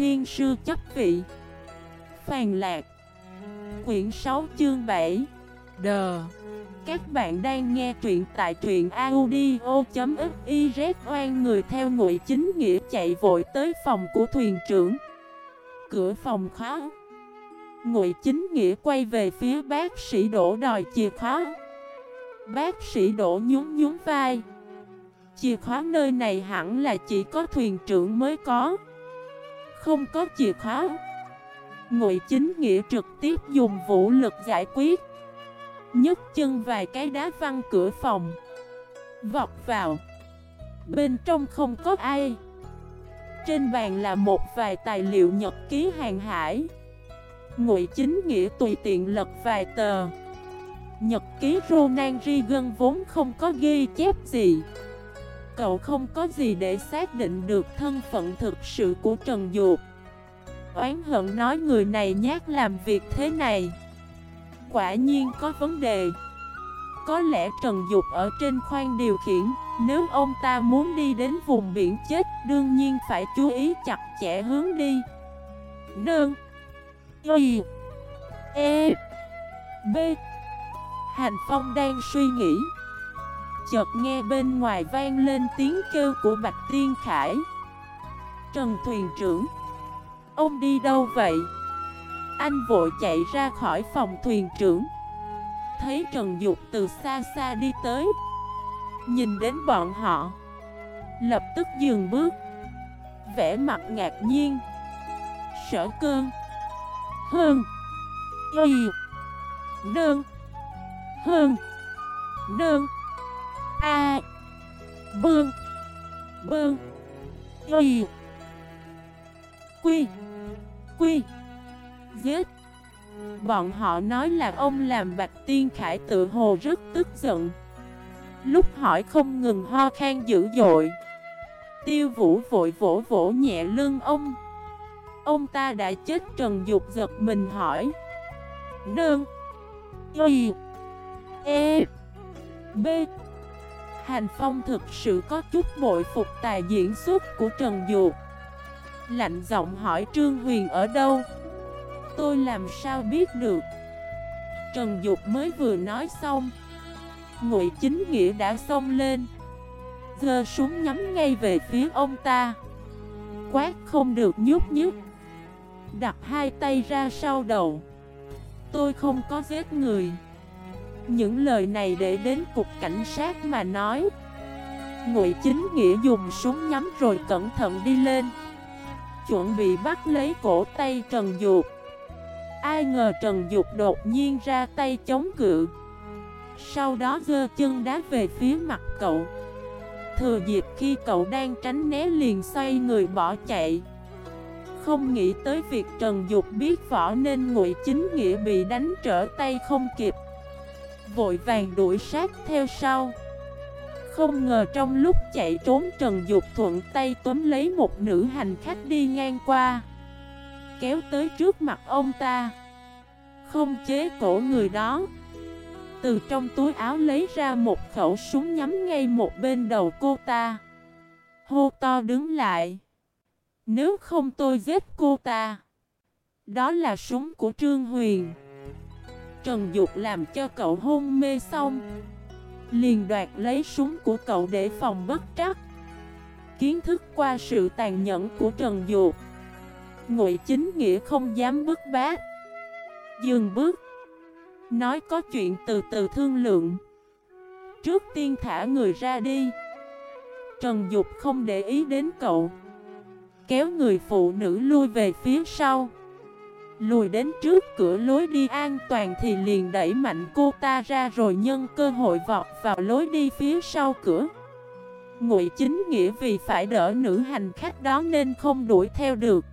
thiên sư chấp vị. Phàn lạc. Quyển 6 chương 7 Đờ Các bạn đang nghe truyện tại truyện audio.xyz Oan người theo ngụy chính nghĩa chạy vội tới phòng của thuyền trưởng. Cửa phòng khóa. Ngụy chính nghĩa quay về phía bác sĩ đổ đòi chìa khóa. Bác sĩ đổ nhún nhún vai. Chìa khóa nơi này hẳn là chỉ có thuyền trưởng mới có. Không có chìa khóa. Ngụy chính nghĩa trực tiếp dùng vũ lực giải quyết. Nhấc chân vài cái đá văng cửa phòng. Vọt vào. Bên trong không có ai. Trên bàn là một vài tài liệu nhật ký hàng hải. Ngụy chính nghĩa tùy tiện lật vài tờ. Nhật ký Ronan Reagan vốn không có ghi chép gì. Cậu không có gì để xác định được thân phận thực sự của Trần Dục Oán hận nói người này nhát làm việc thế này. Quả nhiên có vấn đề. Có lẽ Trần Dục ở trên khoang điều khiển, Nếu ông ta muốn đi đến vùng biển chết, Đương nhiên phải chú ý chặt chẽ hướng đi. Đơn Y. E. B. Hành Phong đang suy nghĩ. Chợt nghe bên ngoài vang lên tiếng kêu của Bạch Tiên Khải. Trần thuyền trưởng, Ông đi đâu vậy? Anh vội chạy ra khỏi phòng thuyền trưởng. Thấy Trần Dục từ xa xa đi tới. Nhìn đến bọn họ, Lập tức dừng bước. Vẽ mặt ngạc nhiên. Sở cơn. Hơn. Y. Nơn Hơn. Nơn A. Bương Bương Y Quy. Quy. Giết. Bọn họ nói là ông làm Bạch Tiên Khải tự hồ rất tức giận. Lúc hỏi không ngừng ho khan dữ dội. Tiêu vũ vội vỗ vỗ nhẹ lưng ông. Ông ta đã chết trần dục giật mình hỏi. Đơn Y. E. B. Hành Phong thực sự có chút bội phục tài diễn xuất của Trần Dục Lạnh giọng hỏi Trương Huyền ở đâu? Tôi làm sao biết được? Trần Dục mới vừa nói xong, Ngụy Chính Nghĩa đã xông lên. Gơ súng nhắm ngay về phía ông ta. Quát không được nhúc nhích. Đặt hai tay ra sau đầu. Tôi không có giết người. Những lời này để đến cục cảnh sát mà nói. Ngụy Chính Nghĩa dùng súng nhắm rồi cẩn thận đi lên. Chuẩn bị bắt lấy cổ tay Trần Dục. Ai ngờ Trần Dục đột nhiên ra tay chống cự. Sau đó giơ chân đá về phía mặt cậu. Thừa dịp khi cậu đang tránh né liền xoay người bỏ chạy. Không nghĩ tới việc Trần Dục biết võ nên ngụy chính nghĩa bị đánh trở tay không kịp. Vội vàng đuổi sát theo sau. Không ngờ trong lúc chạy trốn Trần Dục thuận tay tóm lấy một nữ hành khách đi ngang qua, Kéo tới trước mặt ông ta. Không chế cổ người đó. Từ trong túi áo lấy ra một khẩu súng nhắm ngay một bên đầu cô ta. Hô to đứng lại. Nếu không tôi giết cô ta. Đó là súng của Trương Huyền. Trần Dục làm cho cậu hôn mê xong. Liền đoạt lấy súng của cậu để phòng bất trắc. Kiến thức qua sự tàn nhẫn của Trần Dục. Ngụy chính nghĩa không dám bức bát Dừng bước. Nói có chuyện từ từ thương lượng. Trước tiên thả người ra đi. Trần Dục không để ý đến cậu. Kéo người phụ nữ lui về phía sau. Lùi đến trước cửa lối đi an toàn thì liền đẩy mạnh cô ta ra rồi nhân cơ hội vọt vào lối đi phía sau cửa. Ngụy chính nghĩa vì phải đỡ nữ hành khách đó nên không đuổi theo được.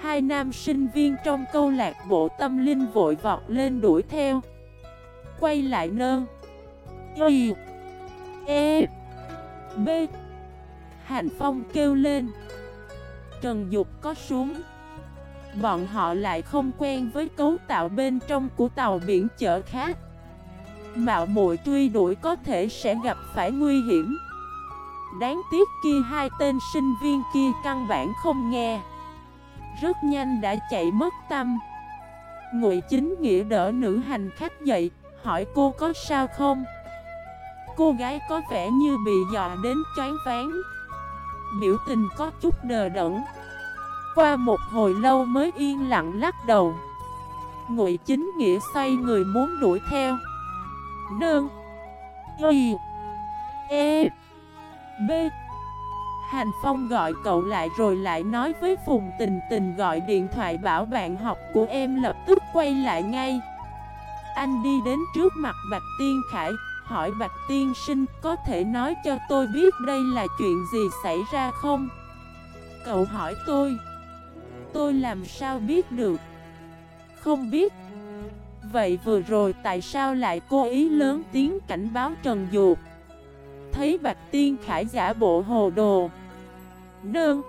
Hai nam sinh viên trong câu lạc bộ tâm linh vội vọt lên đuổi theo. Quay lại nơ. Y. E. B. Hành Phong kêu lên. Trần Dục có xuống Bọn họ lại không quen với cấu tạo bên trong của tàu biển chở khác. Mạo muội truy đuổi có thể sẽ gặp phải nguy hiểm. Đáng tiếc kia hai tên sinh viên kia căn bản không nghe. Rất nhanh đã chạy mất tâm. Ngụy chính nghĩa đỡ nữ hành khách dậy, Hỏi cô có sao không? Cô gái có vẻ như bị dọa đến choáng váng. Biểu tình có chút đờ đẫn. Qua một hồi lâu mới yên lặng lắc đầu. Ngụy chính nghĩa xoay người muốn đuổi theo. Nương. Y. E. B. Hành Phong gọi cậu lại rồi lại nói với Phùng Tình Tình gọi điện thoại bảo bạn học của em lập tức quay lại ngay. Anh đi đến trước mặt Bạch Tiên Khải, Hỏi Bạch Tiên Sinh có thể nói cho tôi biết đây là chuyện gì xảy ra không? Cậu hỏi tôi. Tôi làm sao biết được? Không biết. Vậy vừa rồi tại sao lại cố ý lớn tiếng cảnh báo Trần Duột? Thấy Bạch Tiên Khải giả bộ hồ đồ. Nương.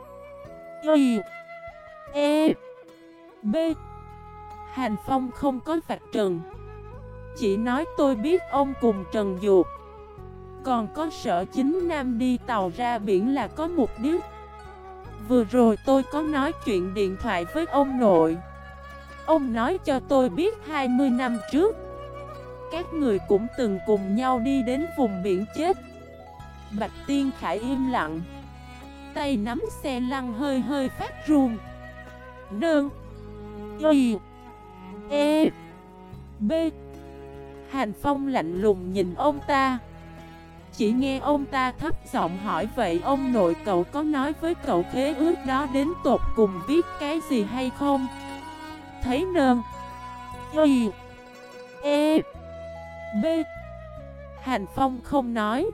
Y. E. B. Hành Phong không có vạch trần. Chỉ nói tôi biết ông cùng Trần Duột. Còn có sở chính Nam đi tàu ra biển là có mục đích. Vừa rồi tôi có nói chuyện điện thoại với ông nội. Ông nói cho tôi biết 20 năm trước, Các người cũng từng cùng nhau đi đến vùng biển chết. Bạch Tiên Khải im lặng, Tay nắm xe lăn hơi hơi phát run Nương Y E B. Hành Phong lạnh lùng nhìn ông ta. Chỉ nghe ông ta thấp giọng hỏi, vậy ông nội cậu có nói với cậu khế ước đó đến tột cùng viết cái gì hay không? Thấy nơn Y. E. B. Hành Phong không nói.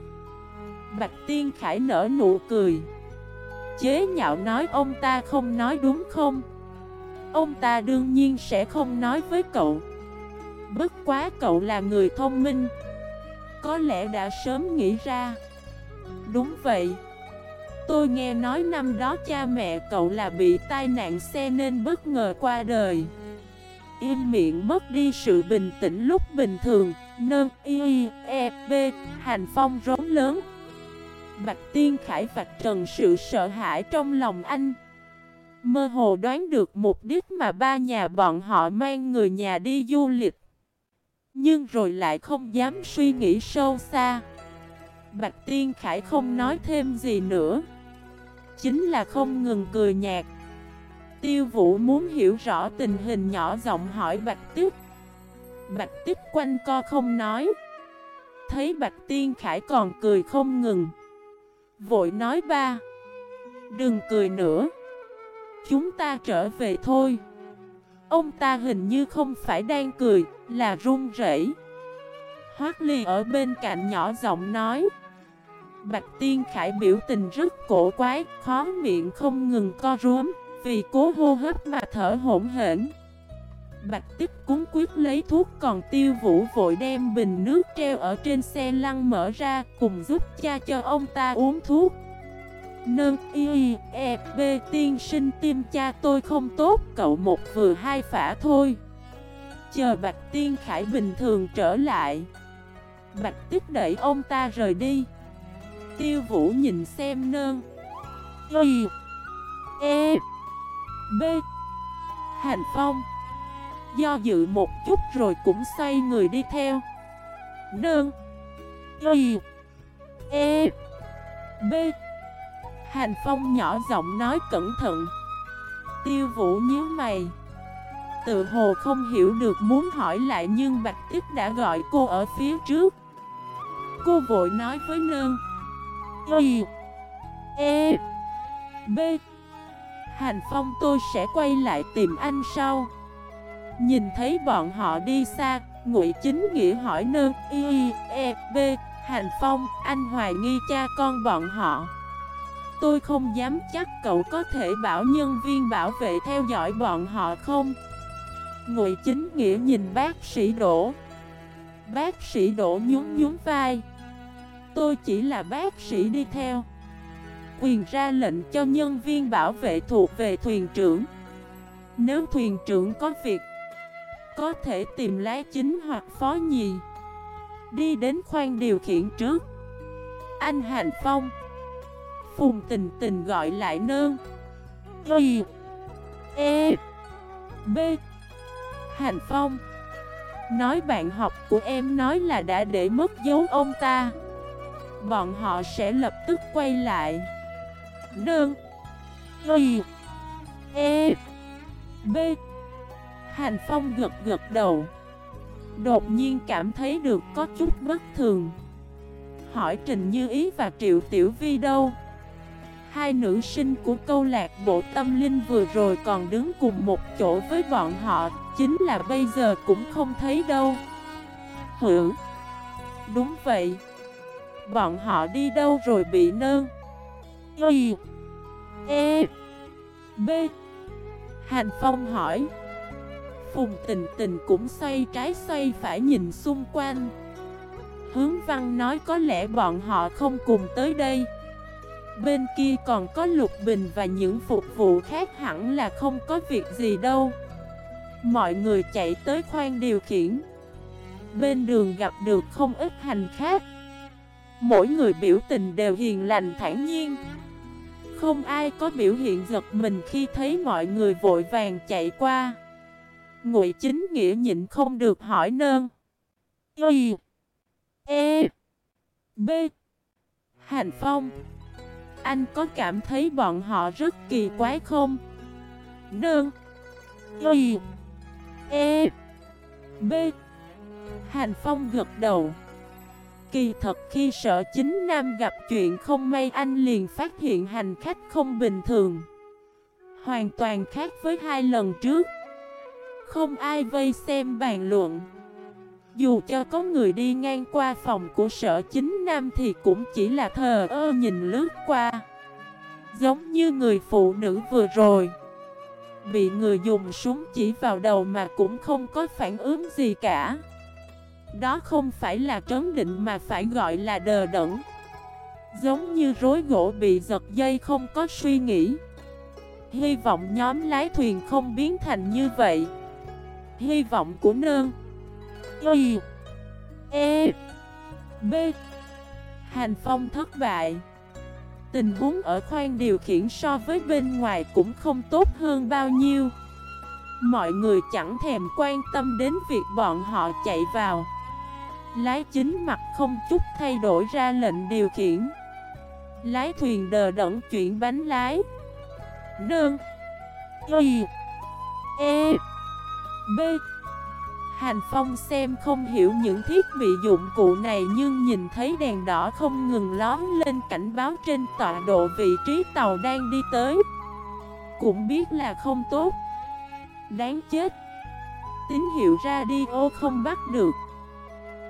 Bạch Tiên Khải nở nụ cười. Chế nhạo nói, ông ta không nói đúng không? Ông ta đương nhiên sẽ không nói với cậu. Bất quá cậu là người thông minh. Có lẽ đã sớm nghĩ ra. Đúng vậy. Tôi nghe nói năm đó cha mẹ cậu là bị tai nạn xe nên bất ngờ qua đời. Im miệng mất đi sự bình tĩnh lúc bình thường. Nâng y e b Hành phong rống lớn. Bạch Tiên Khải vạch trần sự sợ hãi trong lòng anh. Mơ hồ đoán được mục đích mà ba nhà bọn họ mang người nhà đi du lịch. Nhưng rồi lại không dám suy nghĩ sâu xa. Bạch Tiên Khải không nói thêm gì nữa. Chính là không ngừng cười nhạt. Tiêu Vũ muốn hiểu rõ tình hình nhỏ giọng hỏi Bạch Tiếp Bạch Tiếp quanh co không nói. Thấy Bạch Tiên Khải còn cười không ngừng. Vội nói ba. Đừng cười nữa. Chúng ta trở về thôi. Ông ta hình như không phải đang cười. Là run rẩy. Hoác ly ở bên cạnh nhỏ giọng nói Bạch Tiên Khải biểu tình rất cổ quái, Khó miệng không ngừng co rúm, Vì cố hô hấp mà thở hỗn hển Bạch Tích cúng quyết lấy thuốc còn tiêu vũ vội đem bình nước treo ở trên xe lăn mở ra cùng giúp cha cho ông ta uống thuốc. Nâng y e b tiên sinh tim cha tôi không tốt, cậu một vừa hai phả thôi. Chờ Bạch Tiên Khải bình thường trở lại. Bạch Tích đẩy ông ta rời đi. Tiêu Vũ nhìn xem nơn. Y E B. Hành Phong. Do dự một chút rồi cũng xoay người đi theo. Nương Y E B. Hành Phong nhỏ giọng nói cẩn thận. Tiêu Vũ nhíu mày. Tự hồ không hiểu được muốn hỏi lại nhưng Bạch Tiếp đã gọi cô ở phía trước. Cô vội nói với nương. Y E B. Hành Phong tôi sẽ quay lại tìm anh sau. Nhìn thấy bọn họ đi xa, Ngụy Chính Nghĩa hỏi nương. Y e b. Hành Phong, anh hoài nghi cha con bọn họ. Tôi không dám chắc cậu có thể bảo nhân viên bảo vệ theo dõi bọn họ không? Ngụy Chính Nghĩa nhìn bác sĩ Đỗ. Bác sĩ Đỗ nhún nhún vai. Tôi chỉ là bác sĩ đi theo. Quyền ra lệnh cho nhân viên bảo vệ thuộc về thuyền trưởng. Nếu thuyền trưởng có việc, có thể tìm lái chính hoặc phó nhì Đi đến khoang điều khiển trước Anh Hành Phong Phùng tình tình gọi lại nơn Y E B Hành Phong. Nói bạn học của em nói là đã để mất dấu ông ta. Bọn họ sẽ lập tức quay lại. Đơn. Y. E. B. Hành Phong gật gật đầu. Đột nhiên cảm thấy được có chút bất thường. Hỏi Trình Như Ý và Triệu Tiểu Vi đâu? Hai nữ sinh của câu lạc bộ tâm linh vừa rồi còn đứng cùng một chỗ với bọn họ. Chính là bây giờ cũng không thấy đâu. Hử? Đúng vậy. Bọn họ đi đâu rồi bị nơn Y. E. B. Hành Phong hỏi. Phùng tình tình cũng xoay trái xoay phải nhìn xung quanh. Hướng văn nói có lẽ bọn họ không cùng tới đây. Bên kia còn có Lục Bình và những phục vụ khác hẳn là không có việc gì đâu. Mọi người chạy tới khoang điều khiển. Bên đường gặp được không ít hành khách. Mỗi người biểu tình đều hiền lành thản nhiên. Không ai có biểu hiện giật mình khi thấy mọi người vội vàng chạy qua. Ngụy chính nghĩa nhịn không được hỏi nơn. Y E B, Hành Phong. Anh có cảm thấy bọn họ rất kỳ quái không? Nương Y. E B. Hành Phong gật đầu. Kỳ thật khi sợ chính nam gặp chuyện không may anh liền phát hiện hành khách không bình thường. Hoàn toàn khác với hai lần trước. Không ai vây xem bàn luận. Dù cho có người đi ngang qua phòng của sở chính nam thì cũng chỉ là thờ ơ nhìn lướt qua. Giống như người phụ nữ vừa rồi. Bị người dùng súng chỉ vào đầu mà cũng không có phản ứng gì cả. Đó không phải là trấn định mà phải gọi là đờ đẫn. Giống như rối gỗ bị giật dây không có suy nghĩ. Hy vọng nhóm lái thuyền không biến thành như vậy. Hy vọng của nương. Y. E. B. Hành phong thất bại. Tình huống ở khoang điều khiển so với bên ngoài cũng không tốt hơn bao nhiêu. Mọi người chẳng thèm quan tâm đến việc bọn họ chạy vào. Lái chính mặt không chút thay đổi ra lệnh điều khiển. Lái thuyền đờ đẫn chuyển bánh lái. Đơn Y. E. B. Hành Phong xem không hiểu những thiết bị dụng cụ này nhưng nhìn thấy đèn đỏ không ngừng lón lên cảnh báo trên tọa độ vị trí tàu đang đi tới. Cũng biết là không tốt. Đáng chết. Tín hiệu radio không bắt được.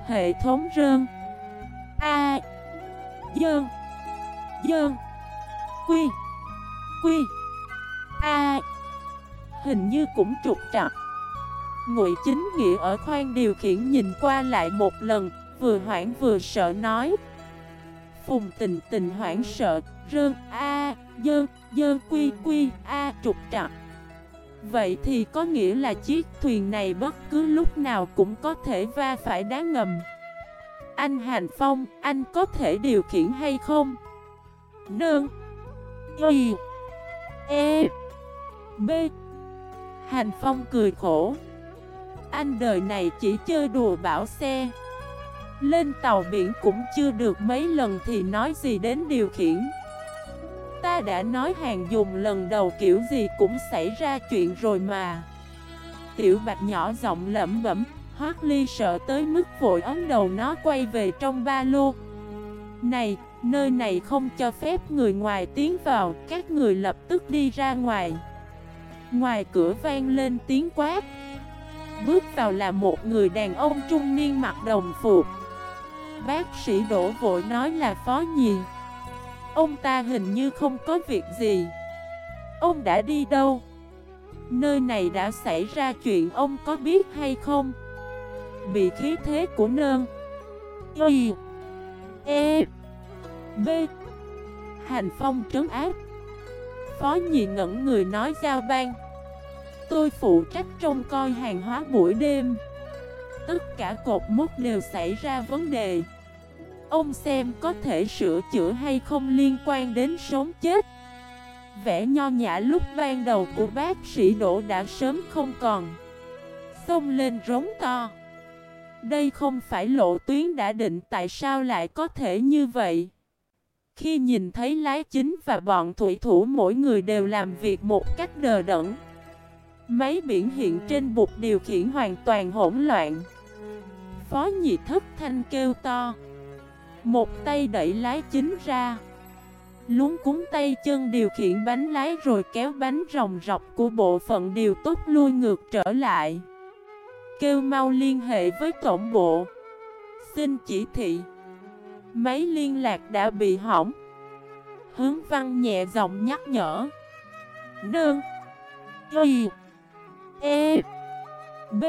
Hệ thống rơn. A. Dơn. Dơn. Quy. Quy. A. Hình như cũng trục trặc. Ngụy Chính Nghĩa ở khoang điều khiển nhìn qua lại một lần, vừa hoảng vừa sợ nói. Phùng tình tình hoảng sợ, rơn a, dơ dơ quy quy, a trục trặc. Vậy thì có nghĩa là chiếc thuyền này bất cứ lúc nào cũng có thể va phải đá ngầm. Anh Hành Phong, anh có thể điều khiển hay không? Nương, Y E B Hành Phong cười khổ anh đời này chỉ chơi đùa bảo xe. Lên tàu biển cũng chưa được mấy lần thì nói gì đến điều khiển. Ta đã nói hàng dùng lần đầu kiểu gì cũng xảy ra chuyện rồi mà. Tiểu bạch nhỏ giọng lẩm bẩm Hoác ly sợ tới mức vội ấn đầu nó quay về trong ba lô. Này, nơi này không cho phép người ngoài tiến vào Các người lập tức đi ra ngoài. Ngoài cửa vang lên tiếng quát. Bước vào là một người đàn ông trung niên mặc đồng phục. Bác sĩ đổ vội nói là phó nhì. Ông ta hình như không có việc gì. Ông đã đi đâu? Nơi này đã xảy ra chuyện ông có biết hay không? Bị khí thế của nơn. Y. E. B. Hành phong trấn áp. Phó nhị ngẩn người nói giao ban. Tôi phụ trách trông coi hàng hóa buổi đêm. Tất cả cột mốc đều xảy ra vấn đề. Ông xem có thể sửa chữa hay không liên quan đến sống chết. Vẻ nho nhã lúc ban đầu của bác sĩ Đỗ đã sớm không còn. Xông lên rống to. Đây không phải lộ tuyến đã định, tại sao lại có thể như vậy? Khi nhìn thấy lái chính và bọn thủy thủ, mỗi người đều làm việc một cách đờ đẫn. Máy biển hiện trên bục điều khiển hoàn toàn hỗn loạn. Phó nhị thất thanh kêu to. Một tay đẩy lái chính ra. Lúng cúng tay chân điều khiển bánh lái rồi kéo bánh rồng rọc của bộ phận điều tốt lui ngược trở lại. Kêu mau liên hệ với tổng bộ. Xin chỉ thị. Máy liên lạc đã bị hỏng. Hướng văn nhẹ giọng nhắc nhở. Đơn Y. E B.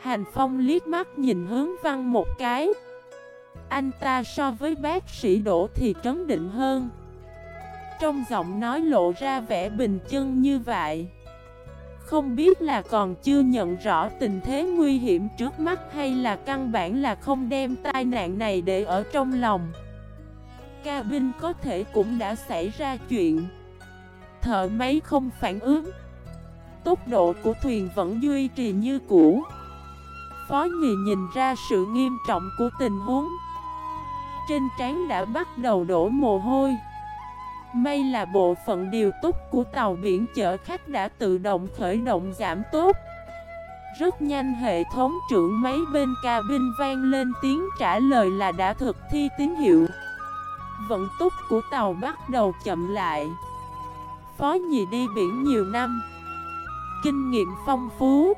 Hành Phong liếc mắt nhìn hướng văn một cái. Anh ta so với bác sĩ Đỗ thì trấn định hơn. Trong giọng nói lộ ra vẻ bình chân như vậy. Không biết là còn chưa nhận rõ tình thế nguy hiểm trước mắt Hay là căn bản là không đem tai nạn này để ở trong lòng. Cabin có thể cũng đã xảy ra chuyện. Thợ máy không phản ứng. Tốc độ của thuyền vẫn duy trì như cũ. Phó Nhì nhìn ra sự nghiêm trọng của tình huống. Trên trán đã bắt đầu đổ mồ hôi. May là bộ phận điều túc của tàu biển chở khách đã tự động khởi động giảm tốt Rất nhanh hệ thống trưởng máy bên cabin vang lên tiếng trả lời là đã thực thi tín hiệu. Vận túc của tàu bắt đầu chậm lại. Phó nhì đi biển nhiều năm. Kinh nghiệm phong phú.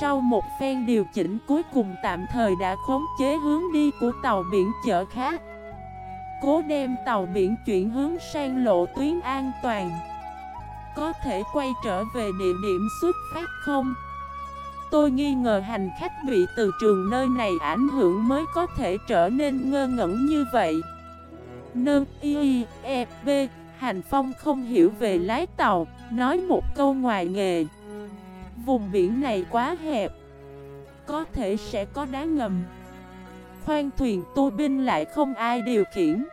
Sau một phen điều chỉnh cuối cùng tạm thời đã khống chế hướng đi của tàu biển chở khác Cố đem tàu biển chuyển hướng sang lộ tuyến an toàn. Có thể quay trở về địa điểm xuất phát không? Tôi nghi ngờ hành khách bị từ trường nơi này ảnh hưởng mới có thể trở nên ngơ ngẩn như vậy. Nơ y e b Hành Phong không hiểu về lái tàu, Nói một câu ngoài nghề. Vùng biển này quá hẹp, Có thể sẽ có đá ngầm. Khoan thuyền tu binh lại không ai điều khiển.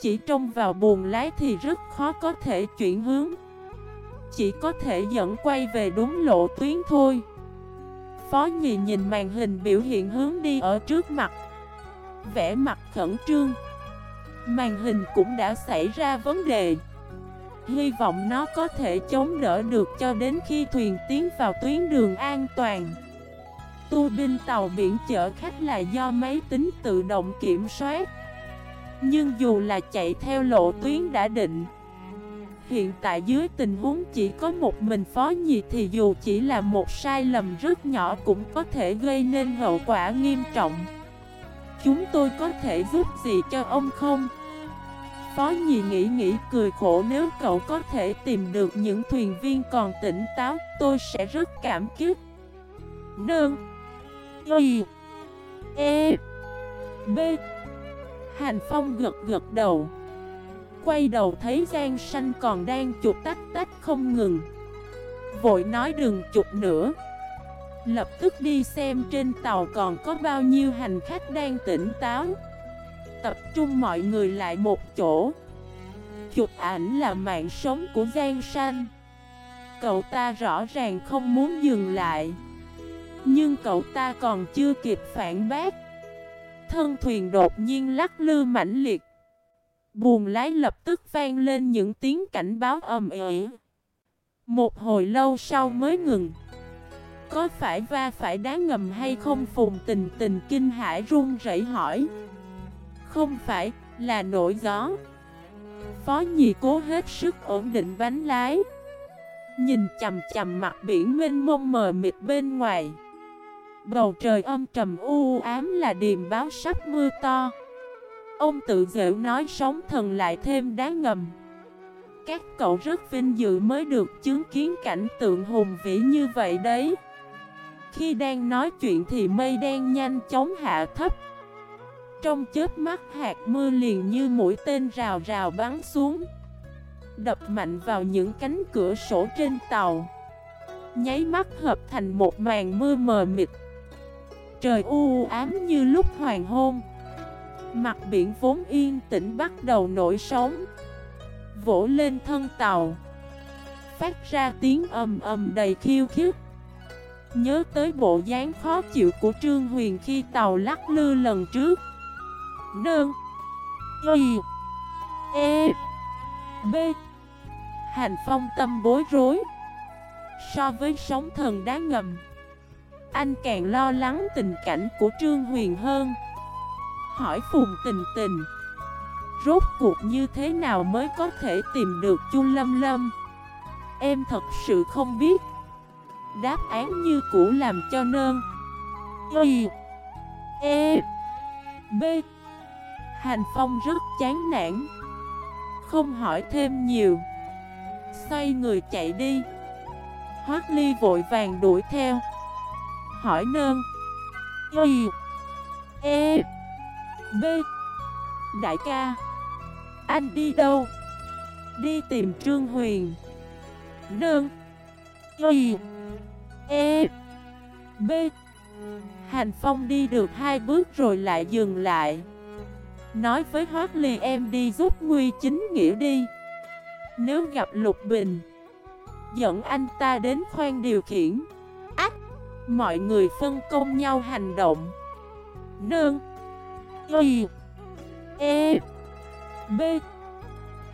Chỉ trông vào buồng lái thì rất khó có thể chuyển hướng. Chỉ có thể dẫn quay về đúng lộ tuyến thôi. Phó nhì nhìn màn hình biểu hiện hướng đi ở trước mặt. Vẽ mặt khẩn trương. Màn hình cũng đã xảy ra vấn đề. Hy vọng nó có thể chống đỡ được cho đến khi thuyền tiến vào tuyến đường an toàn. Tu binh tàu biển chở khách là do máy tính tự động kiểm soát. Nhưng dù là chạy theo lộ tuyến đã định, Hiện tại dưới tình huống chỉ có một mình phó nhị thì dù chỉ là một sai lầm rất nhỏ cũng có thể gây nên hậu quả nghiêm trọng. Chúng tôi có thể giúp gì cho ông không? Phó nhị nghĩ nghĩ cười khổ, nếu cậu có thể tìm được những thuyền viên còn tỉnh táo, Tôi sẽ rất cảm kích. Đơn Y. E. B. Hành Phong gật gật đầu, Quay đầu thấy Giang Sanh còn đang chụp tách tách không ngừng. Vội nói đừng chụp nữa. Lập tức đi xem trên tàu còn có bao nhiêu hành khách đang tỉnh táo. Tập trung mọi người lại một chỗ. Chụp ảnh là mạng sống của Giang Sanh. Cậu ta rõ ràng không muốn dừng lại. Nhưng cậu ta còn chưa kịp phản bác. Thân thuyền đột nhiên lắc lư mãnh liệt. Buồn lái lập tức vang lên những tiếng cảnh báo ầm ĩ. Một hồi lâu sau mới ngừng. Có phải va phải đá ngầm hay không? Phùng tình tình kinh hải run rẩy hỏi. Không phải, là nổi gió. Phó nhị cố hết sức ổn định bánh lái. Nhìn chầm chầm mặt biển mênh mông mờ mịt bên ngoài. Bầu trời âm trầm u ám là điềm báo sắp mưa to. Ông tự dễu nói sóng thần lại thêm đá ngầm. Các cậu rất vinh dự mới được chứng kiến cảnh tượng hùng vĩ như vậy đấy. Khi đang nói chuyện thì mây đen nhanh chóng hạ thấp. Trong chớp mắt, hạt mưa liền như mũi tên rào rào bắn xuống, Đập mạnh vào những cánh cửa sổ trên tàu. Nháy mắt hợp thành một màn mưa mờ mịt. Trời u ám như lúc hoàng hôn. Mặt biển vốn yên tĩnh bắt đầu nổi sóng, vỗ lên thân tàu. Phát ra tiếng ầm ầm đầy khiêu khích. Nhớ tới bộ dáng khó chịu của Trương Huyền khi tàu lắc lư lần trước. Nương Y. E. B. Hành phong tâm bối rối. So với sóng thần đá ngầm, Anh càng lo lắng tình cảnh của Trương Huyền hơn. Hỏi Phùng Tình Tình, Rốt cuộc như thế nào mới có thể tìm được Chu Lâm Lâm? Em thật sự không biết. Đáp án như cũ làm cho nơn. Y. E. B. Hành Phong rất chán nản. Không hỏi thêm nhiều. Xoay người chạy đi. Hoác Ly vội vàng đuổi theo. Hỏi nơn. Y. E. B. Đại ca, Anh đi đâu? Đi tìm Trương Huyền. Nơn. Y. E B. Hành Phong đi được hai bước rồi lại dừng lại. Nói với Hoác Ly em đi giúp Nguy chính nghĩa đi. Nếu gặp Lục Bình, Dẫn anh ta đến khoan điều khiển. Ách! Mọi người phân công nhau hành động. Nương. Y. E. B.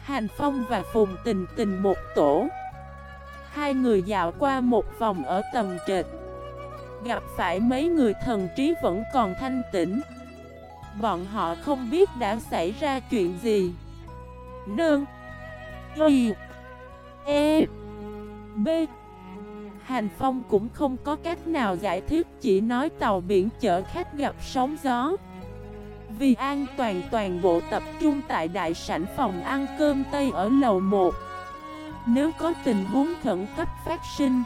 Hành Phong và Phùng Tình Tình một tổ. Hai người dạo qua một vòng ở tầng trệt. Gặp phải mấy người thần trí vẫn còn thanh tĩnh. Bọn họ không biết đã xảy ra chuyện gì. Nương. Y. E. B. Hành Phong cũng không có cách nào giải thích, Chỉ nói tàu biển chở khách gặp sóng gió. Vì an toàn toàn bộ tập trung tại đại sảnh phòng ăn cơm Tây ở lầu 1 nếu có tình huống khẩn cấp phát sinh,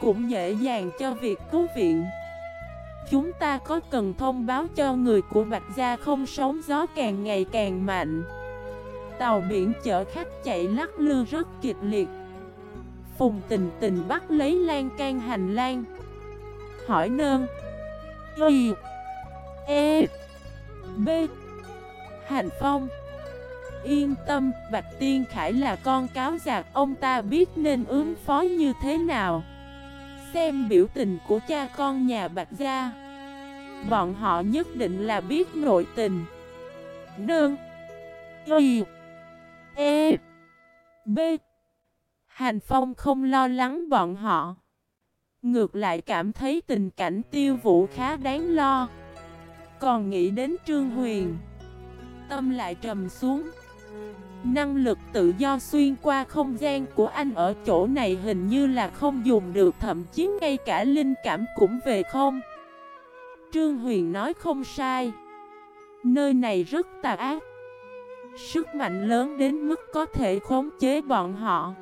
Cũng dễ dàng cho việc cứu viện. Chúng ta có cần thông báo cho người của Bạch Gia không? Sóng gió càng ngày càng mạnh. Tàu biển chở khách chạy lắc lư rất kịch liệt. Phùng tình tình bắt lấy lan can hành lang. Hỏi nơn. Y E B. Hành Phong. Yên tâm, Bạch Tiên Khải là con cáo giặc Ông ta biết nên ứng phó như thế nào. Xem biểu tình của cha con nhà Bạch Gia. Bọn họ nhất định là biết nội tình. Đơn, Y. E. B. Hành Phong không lo lắng bọn họ. Ngược lại cảm thấy tình cảnh tiêu vũ khá đáng lo. Còn nghĩ đến Trương Huyền. Tâm lại trầm xuống. Năng lực tự do xuyên qua không gian của anh ở chỗ này hình như là không dùng được, Thậm chí ngay cả linh cảm cũng về không. Trương Huyền nói không sai. Nơi này rất tà ác. Sức mạnh lớn đến mức có thể khống chế bọn họ.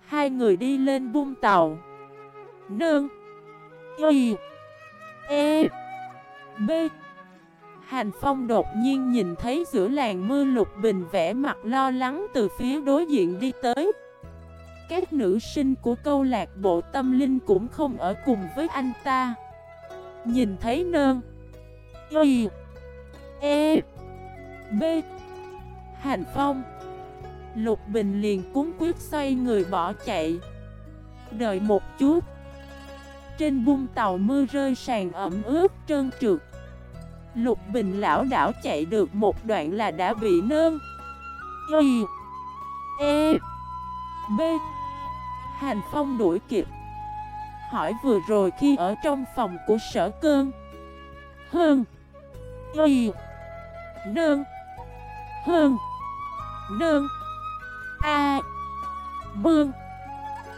Hai người đi lên bung tàu. Nương. Y. E. B. Hành Phong đột nhiên nhìn thấy giữa làng mưa lục bình vẽ mặt lo lắng từ phía đối diện đi tới. Các nữ sinh của câu lạc bộ tâm linh cũng không ở cùng với anh ta. Nhìn thấy nơn Y E B Hành Phong, Lục Bình liền cuốn quyết xoay người bỏ chạy. Đợi một chút, Trên bung tàu mưa rơi sàn ẩm ướt trơn trượt. Lục Bình lão đảo chạy được một đoạn là đã bị nơm Y. E. B. Hành Phong đuổi kịp. Hỏi vừa rồi khi ở trong phòng của sở cơn Hơn. Y. Nơn Hơn. Nơn A. À, Bương.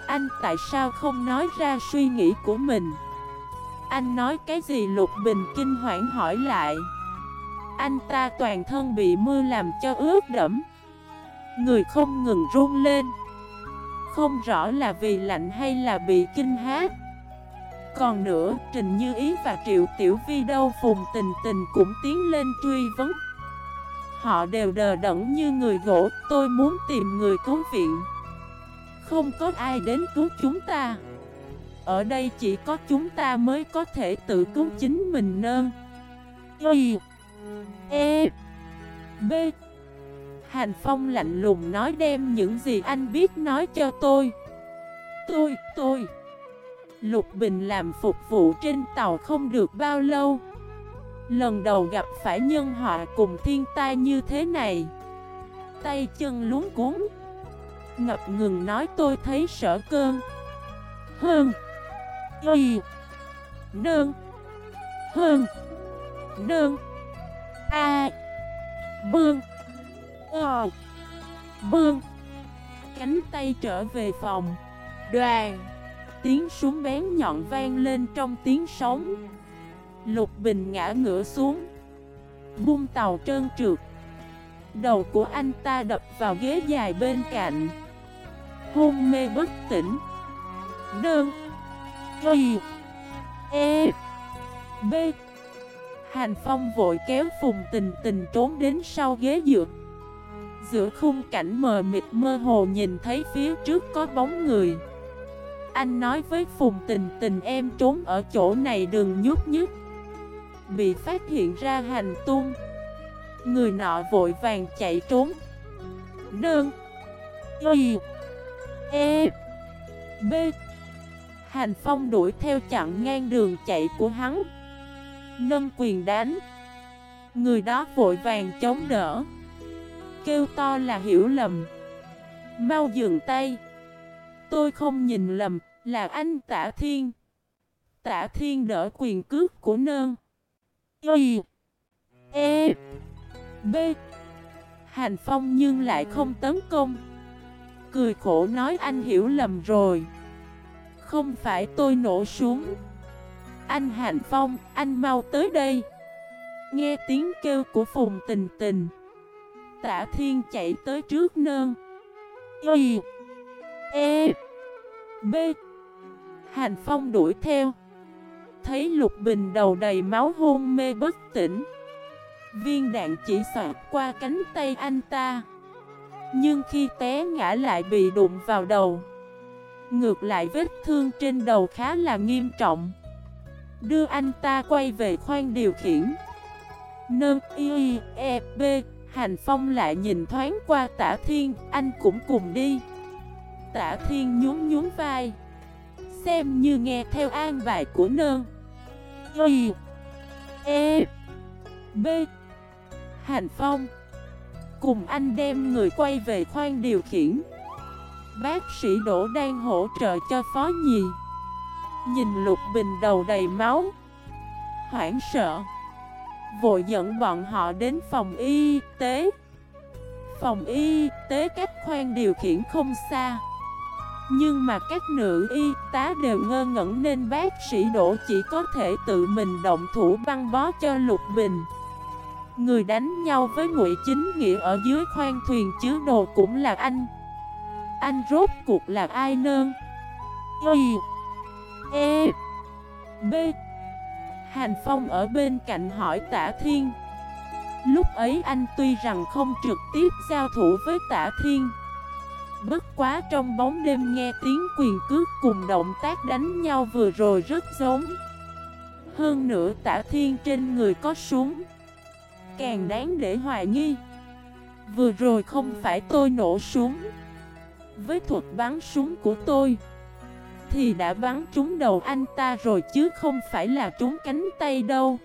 Anh tại sao không nói ra suy nghĩ của mình? Anh nói cái gì Lục Bình kinh hoảng hỏi lại. Anh ta toàn thân bị mưa làm cho ướt đẫm. Người không ngừng run lên. Không rõ là vì lạnh hay là bị kinh hát Còn nữa, Trình Như Ý và Triệu Tiểu Vi đâu Phùng Tình Tình cũng tiến lên truy vấn. Họ đều đờ đẫn như người gỗ Tôi muốn tìm người cứu viện. Không có ai đến cứu chúng ta. Ở đây chỉ có chúng ta mới có thể tự cứu chính mình nơn Y E B. Hành Phong lạnh lùng nói đem những gì anh biết nói cho tôi. Tôi, tôi. Lục Bình làm phục vụ trên tàu không được bao lâu. Lần đầu gặp phải nhân họa cùng thiên tai như thế này. Tay chân luống cuốn. Ngập ngừng nói tôi thấy sợ cơn. Hơn. Y Nương. Hơn Nương. A. Bương. Ờ Bương. Cánh tay trở về phòng. Đoàn. Tiếng súng bén nhọn vang lên trong tiếng sóng. Lục Bình ngã ngửa xuống. Buông tàu trơn trượt. Đầu của anh ta đập vào ghế dài bên cạnh. Hôn mê bất tỉnh. Đơn Y E B. Hành Phong vội kéo Phùng Tình Tình trốn đến sau ghế dựa. Giữa khung cảnh mờ mịt mơ hồ nhìn thấy phía trước có bóng người. Anh nói với Phùng Tình Tình, em trốn ở chỗ này đừng nhúc nhích. Bị phát hiện ra hành tung. Người nọ vội vàng chạy trốn. Đơn Y. E B. Hành Phong đuổi theo chặn ngang đường chạy của hắn. Nâng quyền đánh. Người đó vội vàng chống đỡ. Kêu to là hiểu lầm. Mau dừng tay. Tôi không nhìn lầm, Là anh Tả Thiên. Tả Thiên đỡ quyền cước của nơn. Y. E. B. Hành Phong nhưng lại không tấn công. Cười khổ nói anh hiểu lầm rồi. Không phải tôi nổ súng. Anh Hạnh Phong, anh mau tới đây. Nghe tiếng kêu của Phùng Tình Tình. Tả Thiên chạy tới trước nơn. Y E B. Hàn Phong đuổi theo. Thấy Lục Bình đầu đầy máu hôn mê bất tỉnh. Viên đạn chỉ soạt qua cánh tay anh ta. Nhưng khi té ngã lại bị đụng vào đầu. Ngược lại vết thương trên đầu khá là nghiêm trọng. Đưa anh ta quay về khoang điều khiển. Nơ, y e b Hành Phong lại nhìn thoáng qua tả thiên, Anh cũng cùng đi. Tả thiên nhún nhún vai. Xem như nghe theo an bài của nơn Y E B Hành Phong, Cùng anh đem người quay về khoang điều khiển. Bác sĩ Đỗ đang hỗ trợ cho Phó Nhì. Nhìn Lục Bình đầu đầy máu. Hoảng sợ. Vội dẫn bọn họ đến phòng y tế. Phòng y tế cách khoan điều khiển không xa. Nhưng mà các nữ y tá đều ngơ ngẩn nên bác sĩ Đỗ chỉ có thể tự mình động thủ băng bó cho Lục Bình. Người đánh nhau với ngụy Chính Nghĩa ở dưới khoang thuyền chứa đồ cũng là anh. Anh rốt cuộc là ai nơn? Y E B. Hàn Phong ở bên cạnh hỏi tả thiên. Lúc ấy anh tuy rằng không trực tiếp giao thủ với tả thiên, Bất quá trong bóng đêm nghe tiếng quyền cước cùng động tác đánh nhau vừa rồi rất giống. Hơn nữa tả thiên trên người có súng, Càng đáng để hoài nghi. Vừa rồi không phải tôi nổ súng. Với thuật bắn súng của tôi. Thì đã bắn trúng đầu anh ta rồi chứ không phải là trúng cánh tay đâu.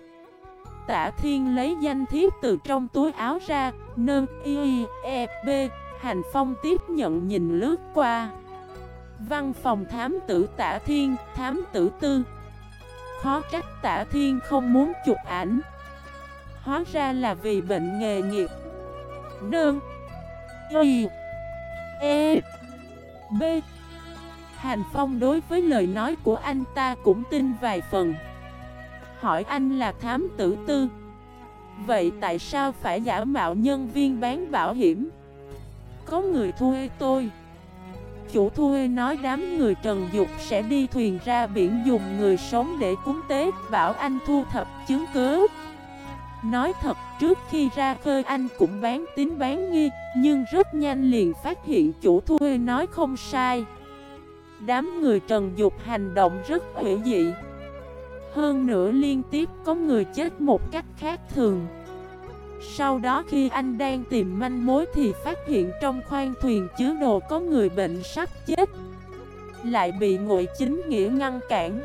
Tả thiên lấy danh thiếp từ trong túi áo ra, Nâng y e b Hành phong tiếp nhận nhìn lướt qua. Văn phòng thám tử tả thiên, Thám tử tư. Khó trách tả thiên không muốn chụp ảnh. Hóa ra là vì bệnh nghề nghiệp. Nâng Y E B. Hàn Phong đối với lời nói của anh ta cũng tin vài phần. Hỏi anh là thám tử tư. Vậy tại sao phải giả mạo nhân viên bán bảo hiểm? Có người thuê tôi. Chủ thuê nói đám người trần dục sẽ đi thuyền ra biển dùng người sống để cúng tế, Bảo anh thu thập chứng cứ. Nói thật, trước khi ra khơi anh cũng bán tín bán nghi, Nhưng rất nhanh liền phát hiện chủ thuê nói không sai. Đám người trần dục hành động rất hữu dị. Hơn nữa liên tiếp có người chết một cách khác thường. Sau đó khi anh đang tìm manh mối thì phát hiện trong khoang thuyền chứa đồ có người bệnh sắp chết, Lại bị ngụy chính nghĩa ngăn cản.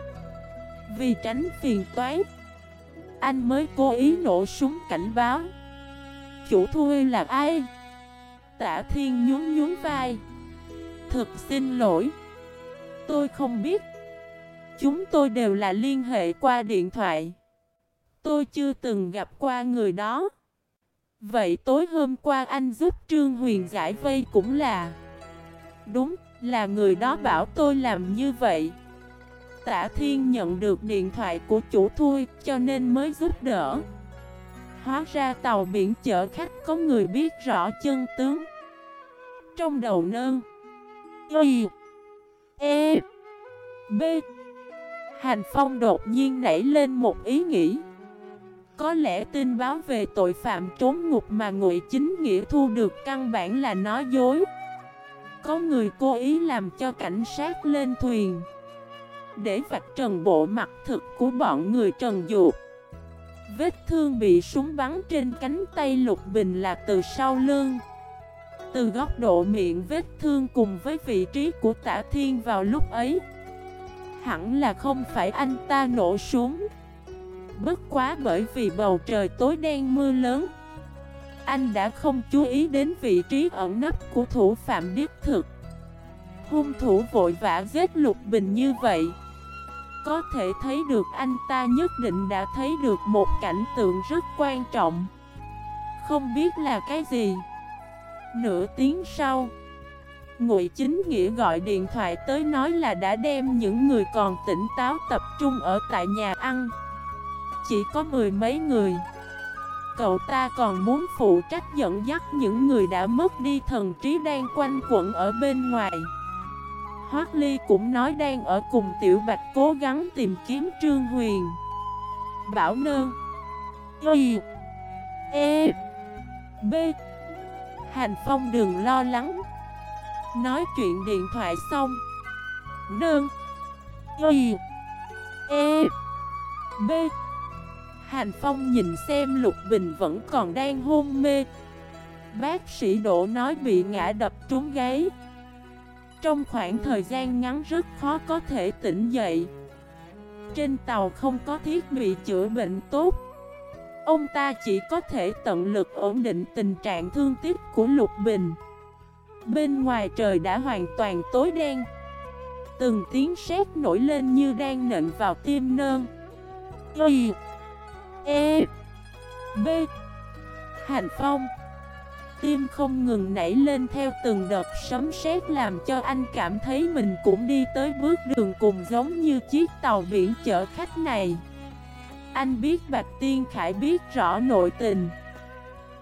Vì tránh phiền toái anh mới cố ý nổ súng cảnh báo. Chủ thuê là ai? Tả thiên nhún nhún vai. Thực xin lỗi. Tôi không biết. Chúng tôi đều là liên hệ qua điện thoại. Tôi chưa từng gặp qua người đó. Vậy tối hôm qua anh giúp Trương Huyền giải vây cũng là. Đúng, là người đó bảo tôi làm như vậy. Tả Thiên nhận được điện thoại của chủ thui, cho nên mới giúp đỡ. Hóa ra tàu biển chở khách có người biết rõ chân tướng. Trong đầu nơn, Y E B. Hành Phong đột nhiên nảy lên một ý nghĩ. Có lẽ tin báo về tội phạm trốn ngục mà Ngụy Chính Nghĩa thu được căn bản là nói dối. Có người cố ý làm cho cảnh sát lên thuyền để vạch trần bộ mặt thực của bọn người Trần Dục. Vết thương bị súng bắn trên cánh tay Lục Bình là từ sau lưng. Từ góc độ miệng vết thương cùng với vị trí của tả thiên vào lúc ấy, Hẳn là không phải anh ta nổ súng Bất quá bởi vì bầu trời tối đen mưa lớn, Anh đã không chú ý đến vị trí ẩn nấp của thủ phạm điếc thực Hung thủ vội vã giết Lục Bình như vậy có thể thấy được anh ta nhất định đã thấy được một cảnh tượng rất quan trọng. Không biết là cái gì. Nửa tiếng sau, Ngụy Chính Nghĩa gọi điện thoại tới nói là đã đem những người còn tỉnh táo tập trung ở tại nhà ăn. Chỉ có mười mấy người. Cậu ta còn muốn phụ trách dẫn dắt những người đã mất đi thần trí đang quanh quẩn ở bên ngoài. Hoác Ly cũng nói đang ở cùng Tiểu Bạch cố gắng tìm kiếm Trương Huyền. Bảo Nơ. Y. E. B. Hành Phong đừng lo lắng. Nói chuyện điện thoại xong. Nương, Y. E. B. Hành Phong nhìn xem Lục Bình vẫn còn đang hôn mê. Bác sĩ Đỗ nói bị ngã đập trúng gáy. Trong khoảng thời gian ngắn rất khó có thể tỉnh dậy. Trên tàu không có thiết bị chữa bệnh tốt. Ông ta chỉ có thể tận lực ổn định tình trạng thương tích của Lục Bình. Bên ngoài trời đã hoàn toàn tối đen. Từng tiếng sét nổi lên như đang nện vào tim nơn. Y E B. Hành Phong. Tim không ngừng nảy lên theo từng đợt sấm sét làm cho anh cảm thấy mình cũng đi tới bước đường cùng giống như chiếc tàu biển chở khách này. Anh biết Bạch Tiên Khải biết rõ nội tình.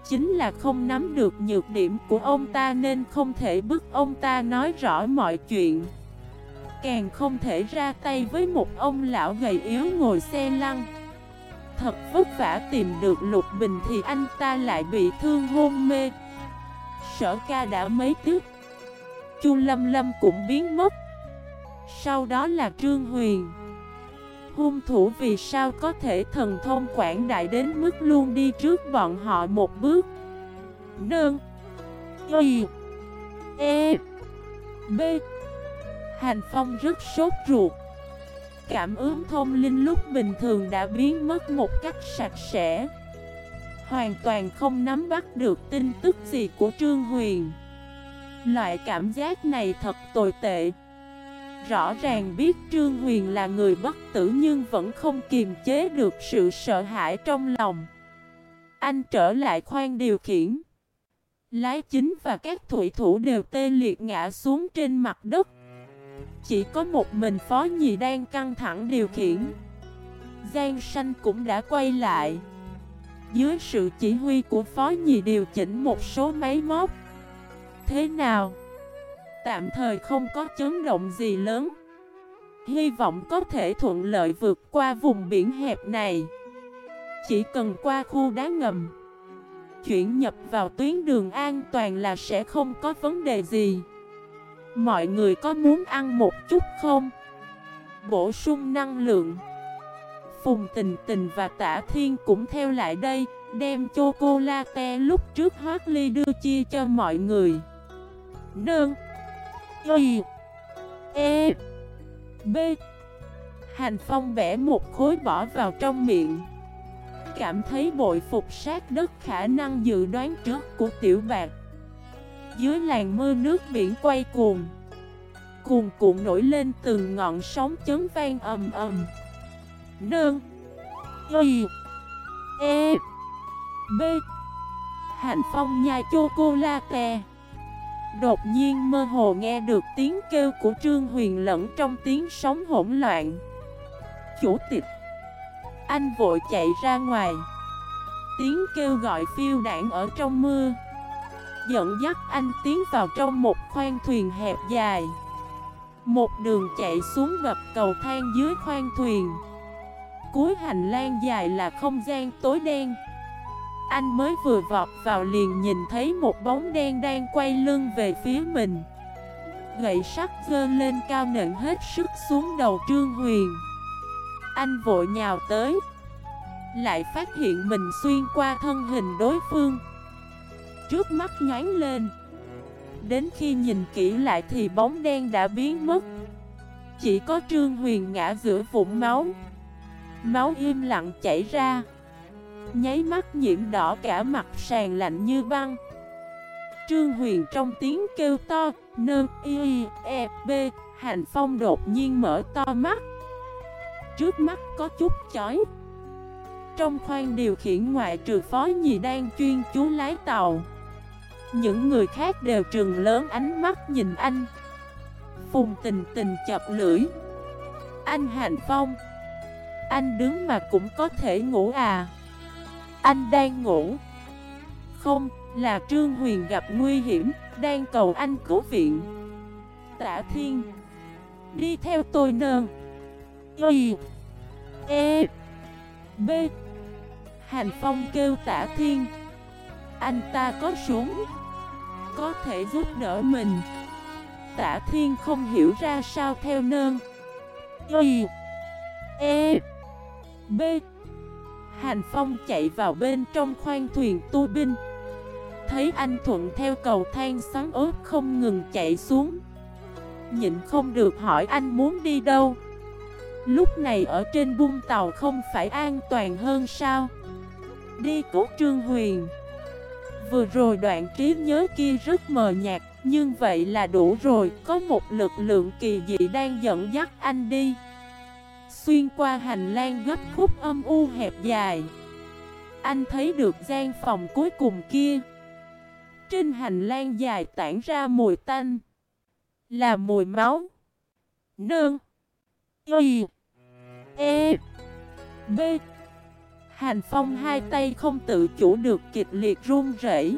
Chính là không nắm được nhược điểm của ông ta nên không thể bức ông ta nói rõ mọi chuyện. Càng không thể ra tay với một ông lão gầy yếu ngồi xe lăn. Thật vất vả tìm được Lục Bình thì anh ta lại bị thương hôn mê. Sở ca đã mấy tức Chu Lâm Lâm cũng biến mất. Sau đó là Trương Huyền. Hung thủ vì sao có thể thần thông quảng đại đến mức luôn đi trước bọn họ một bước? Nương. Y. E. B. Hành Phong rất sốt ruột. Cảm ứng thông linh lúc bình thường đã biến mất một cách sạch sẽ. Hoàn toàn không nắm bắt được tin tức gì của Trương Huyền. Loại cảm giác này thật tồi tệ. Rõ ràng biết Trương Huyền là người bất tử nhưng vẫn không kiềm chế được sự sợ hãi trong lòng. Anh trở lại khoang điều khiển. Lái chính và các thủy thủ đều tê liệt ngã xuống trên mặt đất. Chỉ có một mình phó nhì đang căng thẳng điều khiển. Giang sanh cũng đã quay lại. Dưới sự chỉ huy của phó nhì điều chỉnh một số máy móc. Thế nào? Tạm thời không có chấn động gì lớn. Hy vọng có thể thuận lợi vượt qua vùng biển hẹp này. Chỉ cần qua khu đá ngầm. Chuyển nhập vào tuyến đường an toàn là sẽ không có vấn đề gì. Mọi người có muốn ăn một chút không? Bổ sung năng lượng. Phùng tình tình và tả thiên cũng theo lại đây, Đem chocolate lúc trước Hoác Ly đưa chia cho mọi người. Nương Y E B. Hành Phong vẽ một khối bỏ vào trong miệng. Cảm thấy bội phục sát đất khả năng dự đoán trước của tiểu bạc. Dưới làn mưa nước biển quay cuồng. Cuồn cuộn nổi lên từng ngọn sóng chấn vang ầm ầm. Nương. Y E. B. Hành Phong nhai chocolate Đột nhiên mơ hồ nghe được tiếng kêu của Trương Huyền lẫn trong tiếng sóng hỗn loạn. Chủ tịch. Anh vội chạy ra ngoài. Tiếng kêu gọi phiêu đảng ở trong mưa. Dẫn dắt anh tiến vào trong một khoang thuyền hẹp dài. Một đường chạy xuống gập cầu thang dưới khoang thuyền. Cuối hành lang dài là không gian tối đen. Anh mới vừa vọt vào liền nhìn thấy một bóng đen đang quay lưng về phía mình. Gậy sắt dơ lên cao nện hết sức xuống đầu Trương Huyền. Anh vội nhào tới, Lại phát hiện mình xuyên qua thân hình đối phương. Trước mắt nhoáng lên. Đến khi nhìn kỹ lại thì bóng đen đã biến mất. Chỉ có Trương Huyền ngã giữa vũng máu. Máu im lặng chảy ra. Nháy mắt nhiễm đỏ cả mặt sàn lạnh như băng. Trương Huyền trong tiếng kêu to, Nơ, y e b Hành Phong đột nhiên mở to mắt. Trước mắt có chút chói. Trong khoang điều khiển ngoại trừ phó nhì đang chuyên chú lái tàu. Những người khác đều trừng lớn ánh mắt nhìn anh. Phùng tình tình chập lưỡi. Anh Hành Phong anh đứng mà cũng có thể ngủ à? Anh đang ngủ. Không, là Trương Huyền gặp nguy hiểm Đang cầu anh cứu viện. Tả Thiên Đi theo tôi nơ Y E B. Hành Phong kêu Tả Thiên Anh ta có súng Có thể giúp đỡ mình. Tả Thiên không hiểu ra sao theo nơn. Y E B. Hành Phong chạy vào bên trong khoang thuyền tu binh. Thấy anh thuận theo cầu thang xoắn ớt không ngừng chạy xuống. Nhịn không được hỏi anh muốn đi đâu. Lúc này ở trên bung tàu không phải an toàn hơn sao? Đi cứu Trương Huyền. Vừa rồi đoạn trí nhớ kia rất mờ nhạt, Nhưng vậy là đủ rồi, Có một lực lượng kỳ dị đang dẫn dắt anh đi. Xuyên qua hành lang gấp khúc âm u hẹp dài. Anh thấy được gian phòng cuối cùng kia. Trên hành lang dài tản ra mùi tanh. Là mùi máu. Nương. Y. E. B. Hành phong hai tay không tự chủ được kịch liệt run rẩy.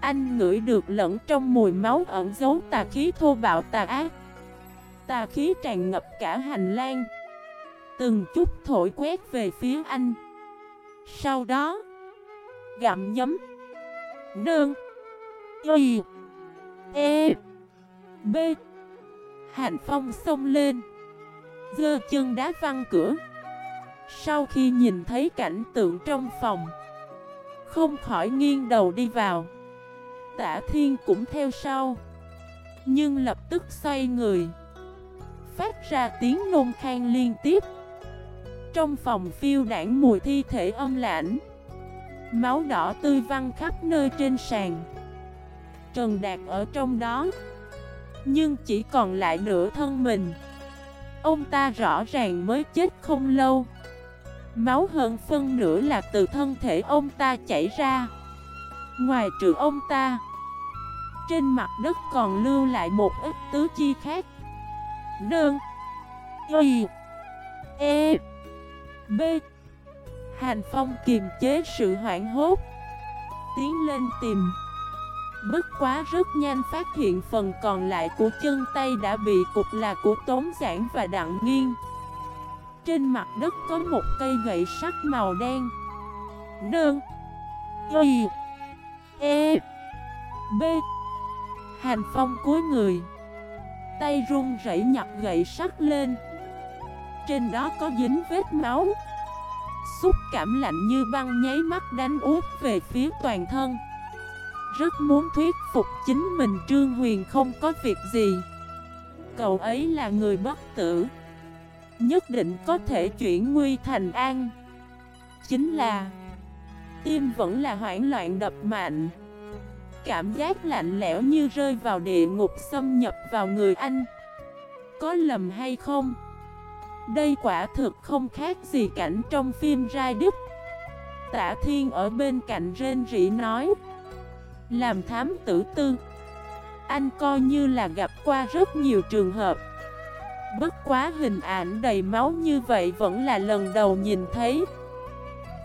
Anh ngửi được lẫn trong mùi máu ẩn dấu tà khí thô bạo tà ác. Tà khí tràn ngập cả hành lang. Từng chút thổi quét về phía anh. Sau đó, Gặm nhấm, Nương, Y E B. Hạnh phong xông lên Dơ chân đá văng cửa. Sau khi nhìn thấy cảnh tượng trong phòng, Không khỏi nghiêng đầu đi vào. Tả thiên cũng theo sau, Nhưng lập tức xoay người, Phát ra tiếng nôn khang liên tiếp trong phòng phiêu đảng mùi thi thể âm lãnh. Máu đỏ tươi văng khắp nơi trên sàn. Trần Đạt ở trong đó, Nhưng chỉ còn lại nửa thân mình. Ông ta rõ ràng mới chết không lâu. Máu hơn phân nửa là từ thân thể ông ta chảy ra. Ngoài trừ ông ta, Trên mặt đất còn lưu lại một ít tứ chi khác. Nương Y E B. Hành Phong kiềm chế sự hoảng hốt, Tiến lên tìm. Bất quá rất nhanh phát hiện phần còn lại của chân tay đã bị cục là của Tống Giảng và Đặng Nghiên. Trên mặt đất có một cây gậy sắt màu đen. Đơn Y. E. B. Hành Phong cuối người, Tay run rẩy nhặt gậy sắt lên trên đó có dính vết máu. Xúc cảm lạnh như băng nháy mắt đánh út về phía toàn thân. Rất muốn thuyết phục chính mình Trương Huyền không có việc gì. Cậu ấy là người bất tử. Nhất định có thể chuyển nguy thành an. Chính là, Tim vẫn là hoảng loạn đập mạnh. Cảm giác lạnh lẽo như rơi vào địa ngục xâm nhập vào người anh. Có lầm hay không? Đây quả thực không khác gì cảnh trong phim Rai Đức. Tả Thiên ở bên cạnh rên rỉ nói, Làm thám tử tư, Anh coi như là gặp qua rất nhiều trường hợp. Bất quá hình ảnh đầy máu như vậy vẫn là lần đầu nhìn thấy.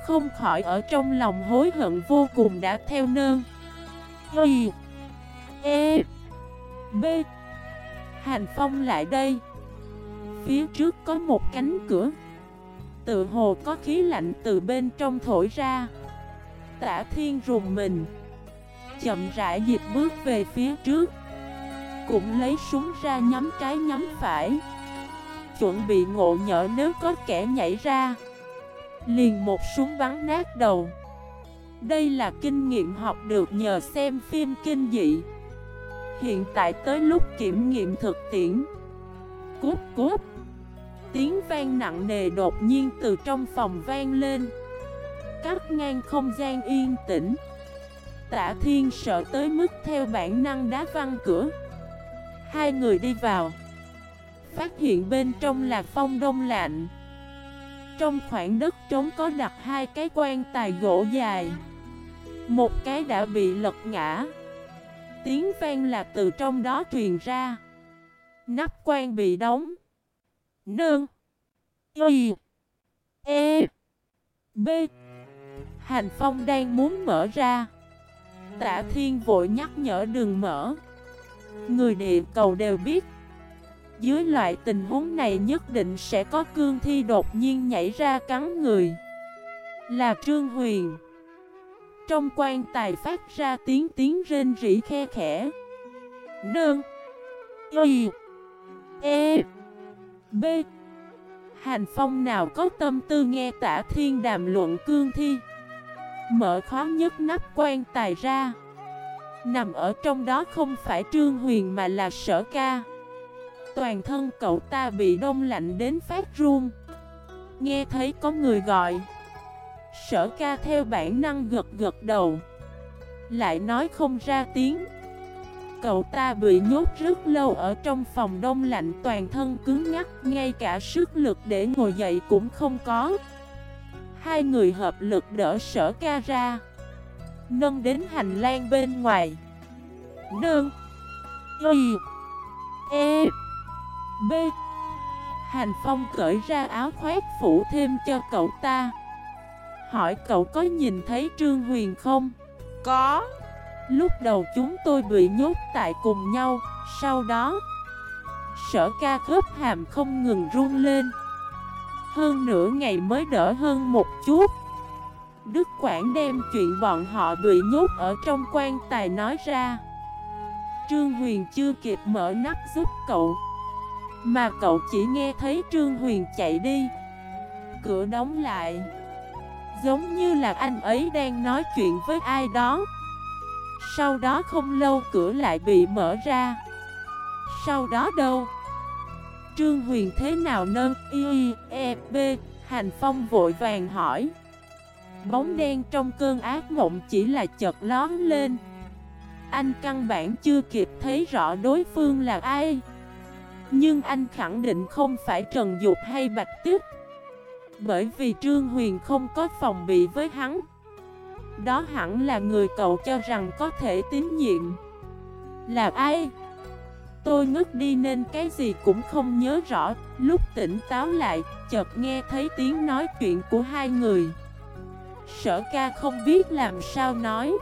Không khỏi ở trong lòng hối hận vô cùng đã theo nơn. Y E B Hành Phong lại đây. Phía trước có một cánh cửa. Tự hồ có khí lạnh từ bên trong thổi ra. Tả thiên rùng mình. Chậm rãi dịch bước về phía trước. Cũng lấy súng ra nhắm trái nhắm phải. Chuẩn bị ngộ nhỡ nếu có kẻ nhảy ra. Liền một súng bắn nát đầu. Đây là kinh nghiệm học được nhờ xem phim kinh dị. Hiện tại tới lúc kiểm nghiệm thực tiễn. Cút cút Tiếng vang nặng nề đột nhiên từ trong phòng vang lên. Cắt ngang không gian yên tĩnh. Tạ Thiên sợ tới mức theo bản năng đá văng cửa. Hai người đi vào. Phát hiện bên trong là phong đông lạnh. Trong khoảng đất trống có đặt hai cái quan tài gỗ dài. Một cái đã bị lật ngã. Tiếng vang là từ trong đó truyền ra. Nắp quan bị đóng. Nương. Y. E. B. Hành Phong đang muốn mở ra. Tạ Thiên vội nhắc nhở đừng mở. Người địa cầu đều biết. Dưới loại tình huống này nhất định sẽ có cương thi đột nhiên nhảy ra cắn người. Là Trương Huyền. Trong quan tài phát ra tiếng tiếng rên rỉ khe khẽ. Nương. Y. E. B. Hành Phong nào có tâm tư nghe tả thiên đàm luận cương thi? Mở khó nhất nắp quan tài ra. Nằm ở trong đó không phải Trương Huyền mà là sở ca. Toàn thân cậu ta bị đông lạnh đến phát run. Nghe thấy có người gọi. Sở ca theo bản năng gật gật đầu. Lại nói không ra tiếng. Cậu ta bị nhốt rất lâu ở trong phòng đông lạnh, toàn thân cứng ngắc, Ngay cả sức lực để ngồi dậy cũng không có. Hai người hợp lực đỡ sở ca ra, Nâng đến hành lang bên ngoài. Nương, Y E B. Hành Phong cởi ra áo khoác phủ thêm cho cậu ta. Hỏi cậu có nhìn thấy Trương Huyền không? Có. Lúc đầu chúng tôi bị nhốt tại cùng nhau, Sau đó, Sở ca khớp hàm không ngừng run lên. Hơn nửa ngày mới đỡ hơn một chút. Đức Quảng đem chuyện bọn họ bị nhốt ở trong quan tài nói ra. Trương Huyền chưa kịp mở nắp giúp cậu, Mà cậu chỉ nghe thấy Trương Huyền chạy đi. Cửa đóng lại, Giống như là anh ấy đang nói chuyện với ai đó sau đó không lâu cửa lại bị mở ra. Sau đó đâu? Trương Huyền thế nào nâng? Y e b, Hành Phong vội vàng hỏi. Bóng đen trong cơn ác mộng chỉ là chợt lón lên. Anh căn bản chưa kịp thấy rõ đối phương là ai. Nhưng anh khẳng định không phải Trần Dục hay Bạch Tiếp Bởi vì Trương Huyền không có phòng bị với hắn đó hẳn là người cậu cho rằng có thể tín nhiệm. Là ai? Tôi ngất đi nên cái gì cũng không nhớ rõ. Lúc tỉnh táo lại, chợt nghe thấy tiếng nói chuyện của hai người. Sở ca không biết làm sao nói.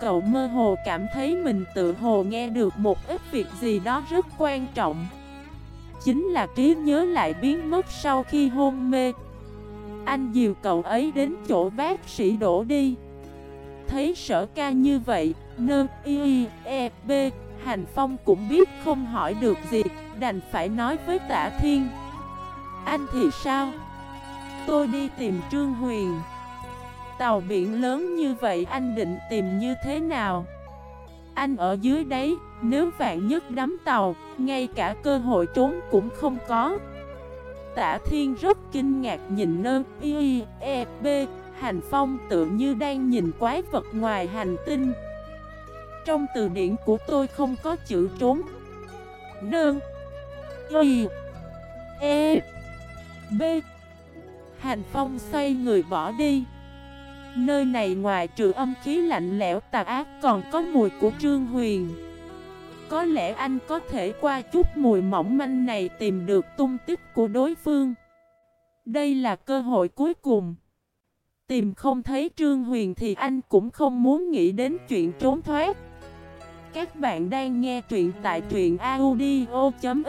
Cậu mơ hồ cảm thấy mình tự hồ nghe được một ít việc gì đó rất quan trọng. Chính là trí nhớ lại biến mất sau khi hôn mê anh dìu cậu ấy đến chỗ bác sĩ đổ đi. Thấy sở ca như vậy Nơ y e b Hành Phong cũng biết không hỏi được gì Đành phải nói với tả thiên. Anh thì sao? Tôi đi tìm Trương Huyền. Tàu biển lớn như vậy anh định tìm như thế nào? Anh ở dưới đấy, nếu vạn nhất đắm tàu, ngay cả cơ hội trốn cũng không có. Tả Thiên rất kinh ngạc nhìn nơ y, e, b. Hành Phong tự như đang nhìn quái vật ngoài hành tinh. Trong từ điển của tôi không có chữ trốn. Nương Y E B. Hành Phong xoay người bỏ đi. Nơi này ngoài trừ âm khí lạnh lẽo tà ác còn có mùi của Trương Huyền. Có lẽ anh có thể qua chút mùi mỏng manh này tìm được tung tích của đối phương. Đây là cơ hội cuối cùng. Tìm không thấy Trương Huyền thì anh cũng không muốn nghĩ đến chuyện trốn thoát. Các bạn đang nghe truyện tại truyện audio.fif